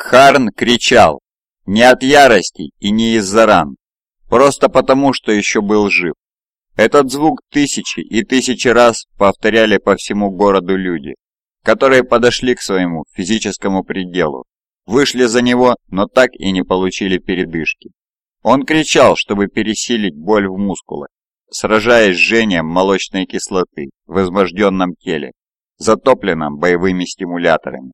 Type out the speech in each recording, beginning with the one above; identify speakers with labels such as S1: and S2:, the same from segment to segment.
S1: Кхарн кричал, не от ярости и не из-за ран, просто потому, что еще был жив. Этот звук тысячи и тысячи раз повторяли по всему городу люди, которые подошли к своему физическому пределу, вышли за него, но так и не получили передышки. Он кричал, чтобы пересилить боль в мускулах, сражаясь с жжением молочной кислоты в возбужденном теле, затопленном боевыми стимуляторами.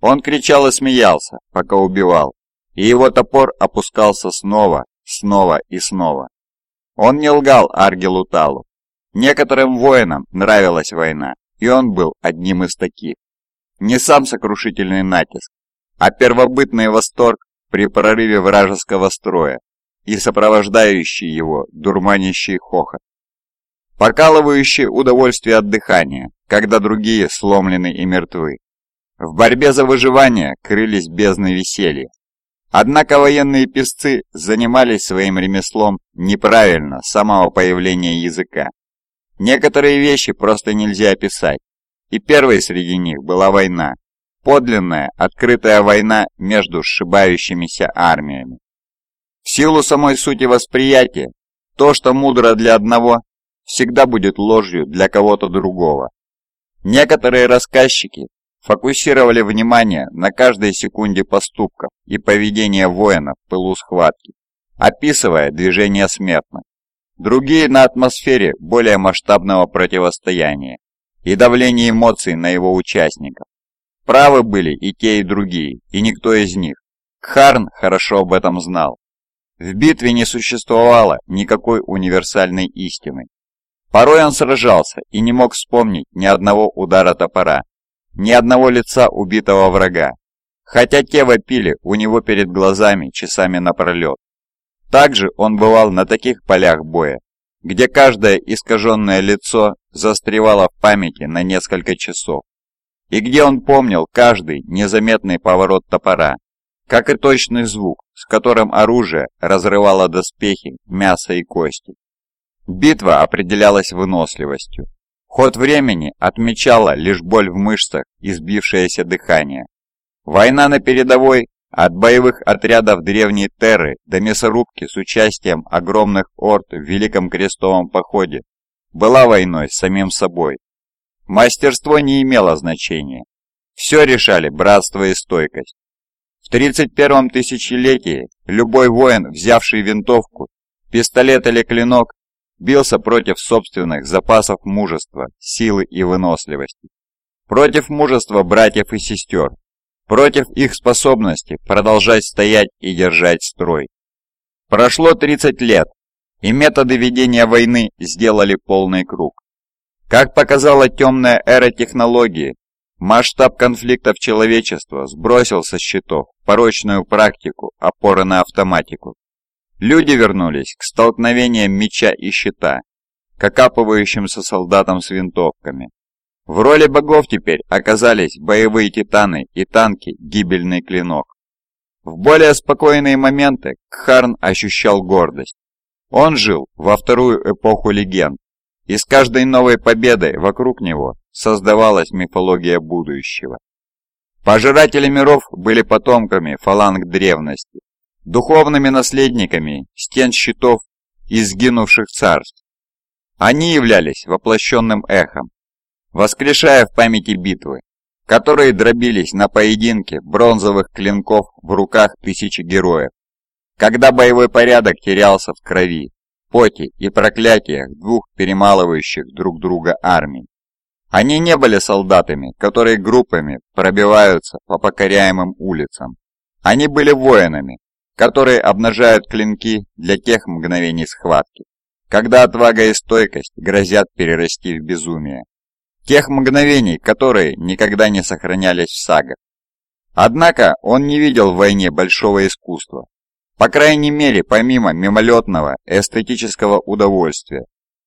S1: Он кричал и смеялся, пока убивал, и его топор опускался снова, снова и снова. Он не лгал Аргелу Талу. Некоторым воинам нравилась война, и он был одним из таких. Не сам сокрушительный натиск, а первобытный восторг при прорыве вражеского строя и сопровождающий его дурманящий хохот. Покалывающее удовольствие от дыхания, когда другие сломлены и мертвы. В борьбе за выживание крылись бездны веселья. Однако военные песцы занимались своим ремеслом неправильно с самого появления языка. Некоторые вещи просто нельзя описать, и первой среди них была война. Подлинная, открытая война между сшибающимися армиями. В силу самой сути восприятия, то, что мудро для одного, всегда будет ложью для кого-то другого. Некоторые рассказчики фокусировали внимание на каждой секунде поступков и поведения воина в пылу схватки, описывая движения смертных. Другие на атмосфере более масштабного противостояния и давление эмоций на его участников. Правы были и те, и другие, и никто из них. Кхарн хорошо об этом знал. В битве не существовало никакой универсальной истины. Порой он сражался и не мог вспомнить ни одного удара топора, ни одного лица убитого врага, хотя те вопили у него перед глазами часами напролет. Также он бывал на таких полях боя, где каждое искаженное лицо застревало в памяти на несколько часов, и где он помнил каждый незаметный поворот топора, как и точный звук, с которым оружие разрывало доспехи, мясо и кости. Битва определялась выносливостью. Ход времени отмечала лишь боль в мышцах и сбившееся дыхание. Война на передовой от боевых отрядов древней Терры до мясорубки с участием огромных орд в Великом Крестовом походе была войной с самим собой. Мастерство не имело значения. Все решали братство и стойкость. В 31-м тысячелетии любой воин, взявший винтовку, пистолет или клинок, бился против собственных запасов мужества, силы и выносливости. Против мужества братьев и сестер, против их способности продолжать стоять и держать строй. Прошло 30 лет, и методы ведения войны сделали полный круг. Как показала темная эра технологии, масштаб конфликтов человечества сбросил со счетов порочную практику опоры на автоматику. Люди вернулись к столкновениям меча и щита, к окапывающимся солдатам с винтовками, в роли богов теперь оказались боевые титаны и танки «Гибельный клинок». В более спокойные моменты Кхарн ощущал гордость. Он жил во вторую эпоху легенд, и с каждой новой победой вокруг него создавалась мифология будущего. Пожиратели миров были потомками фаланг древности, духовными наследниками стен щитов и сгинувших царств. Они являлись воплощенным эхом, воскрешая в памяти битвы, которые дробились на поединке бронзовых клинков в руках тысячи героев, когда боевой порядок терялся в крови, поте и проклятиях двух перемалывающих друг друга армий. Они не были солдатами, которые группами пробиваются по покоряемым улицам. Они были воинами, которые обнажают клинки для тех мгновений схватки, когда отвага и стойкость грозят перерасти в безумие. Тех мгновений, которые никогда не сохранялись в сагах. Однако он не видел в войне большого искусства. По крайней мере, помимо мимолетного эстетического удовольствия,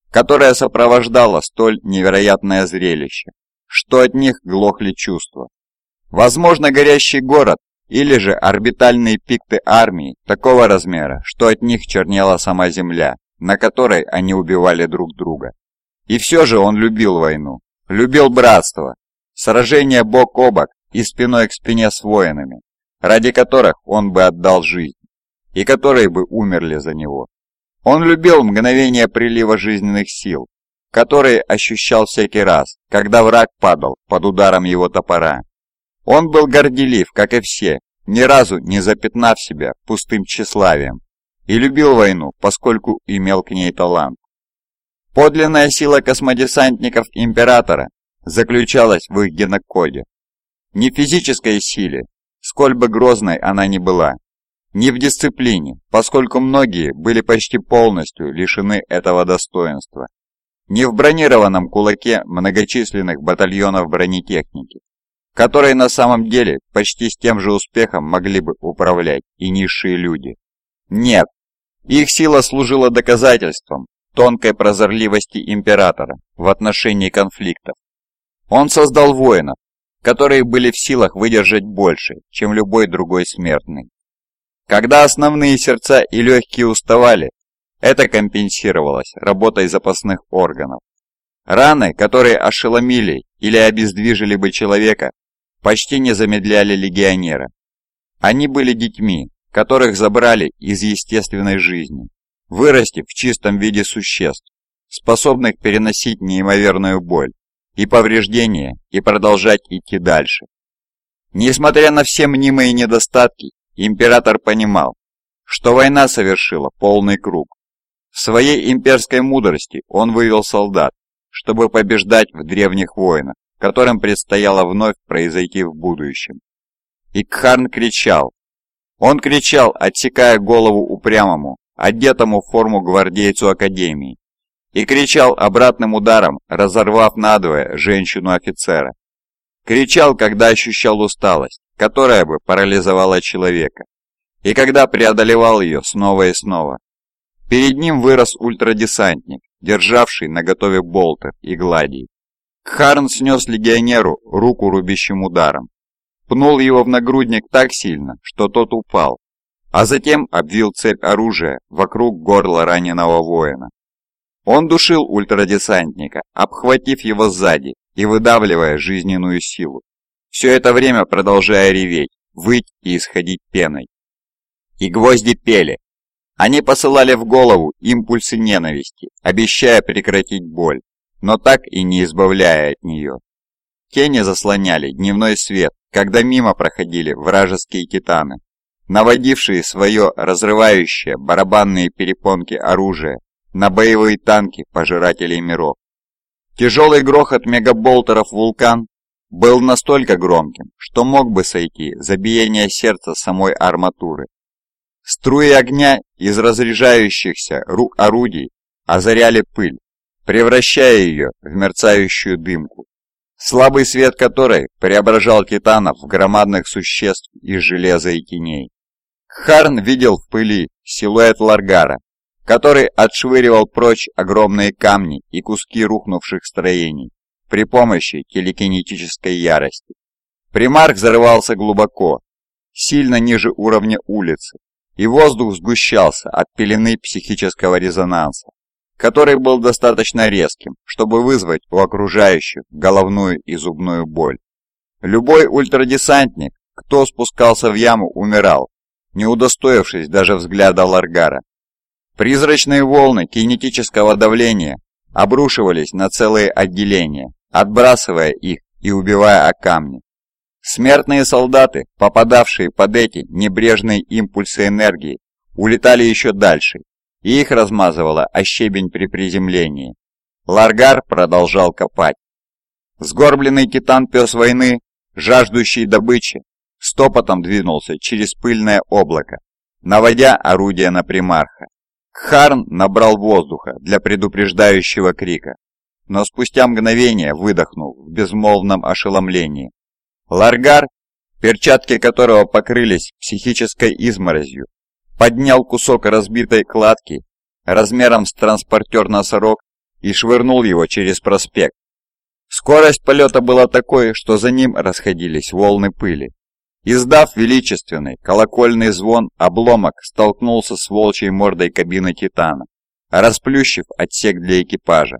S1: которое сопровождало столь невероятное зрелище, что от них глохли чувства. Возможно, горящий город или же орбитальные пикты армии такого размера, что от них чернела сама земля, на которой они убивали друг друга. И все же он любил войну, Любил братство, сражение бок о бок и спиной к спине с воинами, ради которых он бы отдал жизнь, и которые бы умерли за него. Он любил мгновение прилива жизненных сил, которые ощущал всякий раз, когда враг падал под ударом его топора. Он был горделив, как и все, ни разу не запятнав себя пустым тщеславием, и любил войну, поскольку имел к ней талант. Подлинная сила космодесантников Императора заключалась в их генокоде. Не в физической силе, сколь бы грозной она ни была, не в дисциплине, поскольку многие были почти полностью лишены этого достоинства, не в бронированном кулаке многочисленных батальонов бронетехники, которые на самом деле почти с тем же успехом могли бы управлять и низшие люди. Нет, их сила служила доказательством тонкой прозорливости императора в отношении конфликтов. Он создал воинов, которые были в силах выдержать больше, чем любой другой смертный. Когда основные сердца и легкие уставали, это компенсировалось работой запасных органов. Раны, которые ошеломили или обездвижили бы человека, почти не замедляли легионера. Они были детьми, которых забрали из естественной жизни, вырастив в чистом виде существ, способных переносить неимоверную боль и повреждения и продолжать идти дальше. Несмотря на все мнимые недостатки, император понимал, что война совершила полный круг, в своей имперской мудрости он вывел солдат, чтобы побеждать в древних войнах, которым предстояло вновь произойти в будущем. И Кхарн кричал. Он кричал, отсекая голову упрямому, одетому в форму гвардейцу Академии, и кричал обратным ударом, разорвав надвое женщину-офицера. Кричал, когда ощущал усталость, которая бы парализовала человека, и когда преодолевал ее снова и снова, Перед ним вырос ультрадесантник, державший наготове болтер и гладий. Кхарн снес легионеру руку рубящим ударом. Пнул его в нагрудник так сильно, что тот упал, а затем обвил цепь оружия вокруг горла раненого воина. Он душил ультрадесантника, обхватив его сзади и выдавливая жизненную силу. Все это время продолжая реветь, выть и исходить пеной. И гвозди пели, они посылали в голову импульсы ненависти, обещая прекратить боль, но так и не избавляя от нее. Тени заслоняли дневной свет, когда мимо проходили вражеские титаны, наводившие свое разрывающее барабанные перепонки оружие на боевые танки пожирателей миров. Тяжелый грохот мегаболтеров «Вулкан» был настолько громким, что мог бы сойти за биение сердца самой арматуры. Струи огня из разряжающихся рук орудий озаряли пыль, превращая ее в мерцающую дымку, слабый свет которой преображал титанов в громадных существ из железа и теней. Харн видел в пыли силуэт Ларгара, который отшвыривал прочь огромные камни и куски рухнувших строений при помощи телекинетической ярости. Примарк взрывался глубоко, сильно ниже уровня улицы, и воздух сгущался от пелены психического резонанса, который был достаточно резким, чтобы вызвать у окружающих головную и зубную боль. Любой ультрадесантник, кто спускался в яму, умирал, не удостоившись даже взгляда Ларгара. Призрачные волны кинетического давления обрушивались на целые отделения, отбрасывая их и убивая о камни. Смертные солдаты, попадавшие под эти небрежные импульсы энергии, улетали еще дальше, и их размазывало о щебень при приземлении. Ларгар продолжал копать. Сгорбленный титан-пес войны, жаждущий добычи, стопотом двинулся через пыльное облако, наводя орудие на примарха. Кхарн набрал воздуха для предупреждающего крика, но спустя мгновение выдохнул в безмолвном ошеломлении. Ларгар, перчатки которого покрылись психической изморозью, поднял кусок разбитой кладки размером с транспортер-носорог и швырнул его через проспект. Скорость полета была такой, что за ним расходились волны пыли. Издав величественный колокольный звон, обломок столкнулся с волчьей мордой кабины Титана, расплющив отсек для экипажа.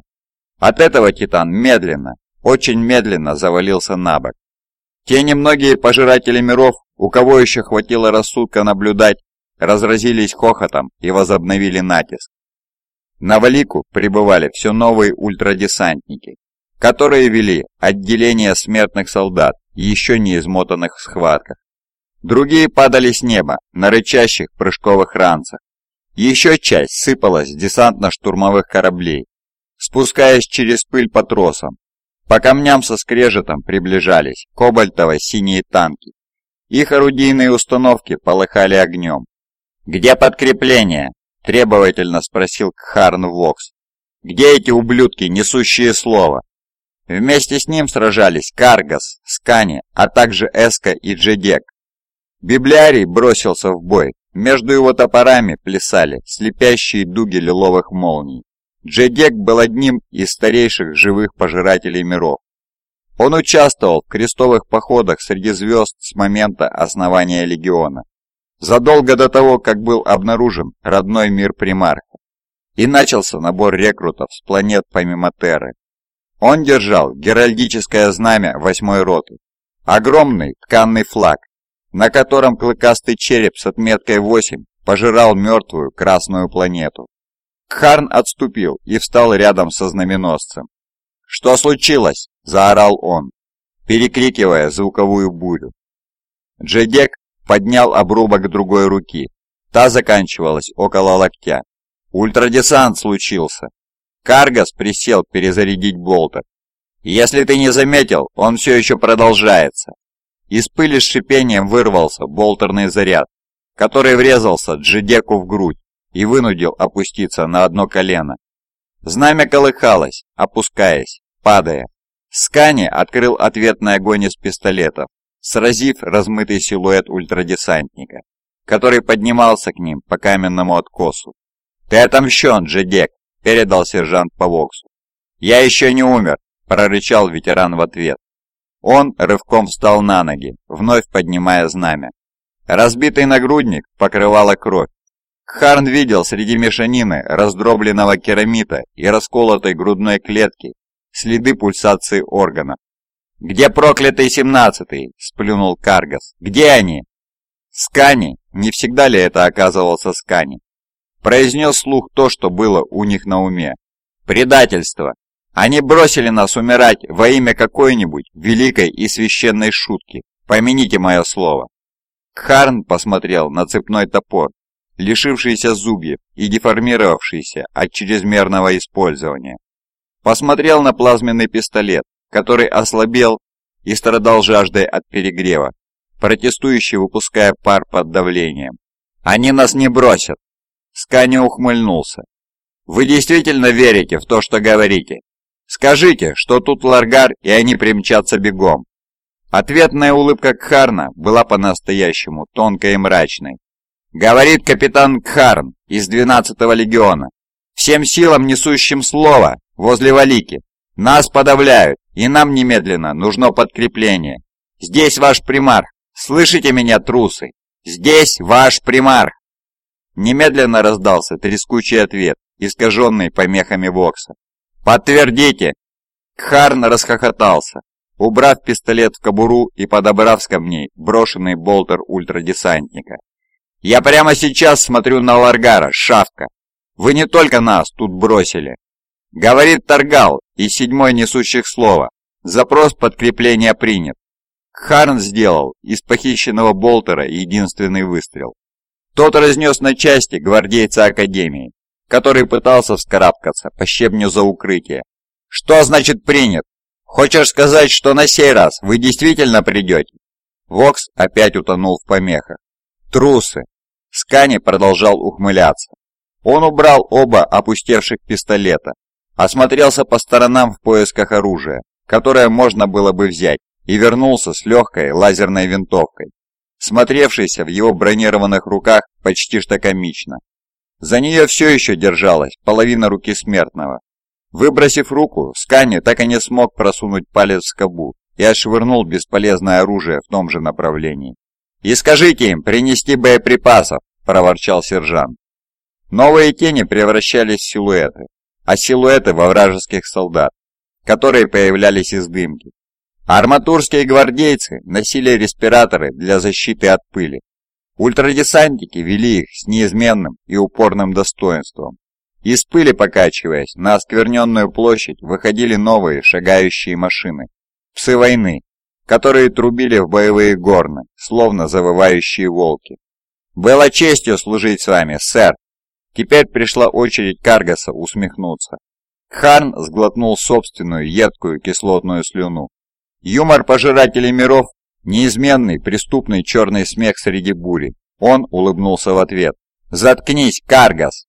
S1: От этого Титан медленно, очень медленно завалился на бок. Те немногие пожиратели миров, у кого еще хватило рассудка наблюдать, разразились хохотом и возобновили натиск. На Валику прибывали все новые ультрадесантники, которые вели отделение смертных солдат, еще не измотанных в схватках. Другие падали с неба на рычащих прыжковых ранцах. Еще часть сыпалась с десантно-штурмовых кораблей, спускаясь через пыль по тросам. По камням со скрежетом приближались кобальтово-синие танки. Их орудийные установки полыхали огнем. «Где подкрепление?» – требовательно спросил Кхарн Вокс. «Где эти ублюдки, несущие слово?» Вместе с ним сражались Каргас, Скани, а также Эска и Джедек. Библиарий бросился в бой. Между его топорами плясали слепящие дуги лиловых молний. Джедек был одним из старейших живых пожирателей миров. Он участвовал в крестовых походах среди звезд с момента основания легиона, задолго до того, как был обнаружен родной мир примарха, и начался набор рекрутов с планет помимо Терры. Он держал геральдическое знамя восьмой роты, огромный тканный флаг, на котором клыкастый череп с отметкой 8 пожирал мертвую красную планету. Кхарн отступил и встал рядом со знаменосцем. «Что случилось?» – заорал он, перекрикивая звуковую бурю. Джедек поднял обрубок другой руки. Та заканчивалась около локтя. «Ультрадесант случился!» Каргас присел перезарядить болтер. «Если ты не заметил, он все еще продолжается». Из пыли с шипением вырвался болтерный заряд, который врезался Джидеку в грудь и вынудил опуститься на одно колено. Знамя колыхалось, опускаясь, падая. Скани открыл ответный огонь из пистолетов, сразив размытый силуэт ультрадесантника, который поднимался к ним по каменному откосу. «Ты отомщен, Джедек!» – передал сержант по Воксу. «Я еще не умер!» – прорычал ветеран в ответ. Он рывком встал на ноги, вновь поднимая знамя. Разбитый нагрудник покрывала кровь. Харн видел среди мешанины раздробленного керамита и расколотой грудной клетки следы пульсации органов. «Где проклятый семнадцатый?» – сплюнул Каргас. «Где они?» Скани, не всегда ли это оказывался Скани, произнес слух то, что было у них на уме. Предательство. Они бросили нас умирать во имя какой-нибудь великой и священной шутки. Помяните мое слово. Кхарн посмотрел на цепной топор, лишившийся зубьев и деформировавшийся от чрезмерного использования. Посмотрел на плазменный пистолет, который ослабел и страдал жаждой от перегрева, протестующий выпуская пар под давлением. «Они нас не бросят!» Скани ухмыльнулся. «Вы действительно верите в то, что говорите? Скажите, что тут Ларгар, и они примчатся бегом». Ответная улыбка Кхарна была по-настоящему тонкой и мрачной. «Говорит капитан Кхарн из 12-го легиона. Всем силам, несущим слово, возле Валики. Нас подавляют, и нам немедленно нужно подкрепление. Здесь ваш примарх. Слышите меня, трусы? Здесь ваш примарх!» Немедленно раздался трескучий ответ, искаженный помехами Вокса. «Подтвердите!» Кхарн расхохотался, убрав пистолет в кобуру и подобрав с камней брошенный болтер ультрадесантника. «Я прямо сейчас смотрю на Ларгара, шавка! Вы не только нас тут бросили!» Говорит Таргал из седьмой несущих слова. Запрос подкрепления принят. Харн сделал из похищенного болтера единственный выстрел. Тот разнес на части гвардейца Академии, который пытался вскарабкаться по щебню за укрытие. «Что значит принят? Хочешь сказать, что на сей раз вы действительно придете?» Вокс опять утонул в помехах. «Трусы!» Скани продолжал ухмыляться. Он убрал оба опустевших пистолета, осмотрелся по сторонам в поисках оружия, которое можно было бы взять, и вернулся с легкой лазерной винтовкой смотревшийся в его бронированных руках почти что комично. За нее все еще держалась половина руки смертного. Выбросив руку, Скани так и не смог просунуть палец в скобу и отшвырнул бесполезное оружие в том же направлении. «И скажите им принести боеприпасов!» – проворчал сержант. Новые тени превращались в силуэты, а силуэты во вражеских солдат, которые появлялись из дымки. Арматурские гвардейцы носили респираторы для защиты от пыли. Ультрадесантники вели их с неизменным и упорным достоинством. Из пыли покачиваясь, на оскверненную площадь выходили новые шагающие машины. Псы войны, которые трубили в боевые горны, словно завывающие волки. «Было честью служить с вами, сэр!» Теперь пришла очередь Каргаса усмехнуться. Харн сглотнул собственную едкую кислотную слюну. Юмор пожирателей миров – неизменный преступный черный смех среди бури. Он улыбнулся в ответ. «Заткнись, Каргас!»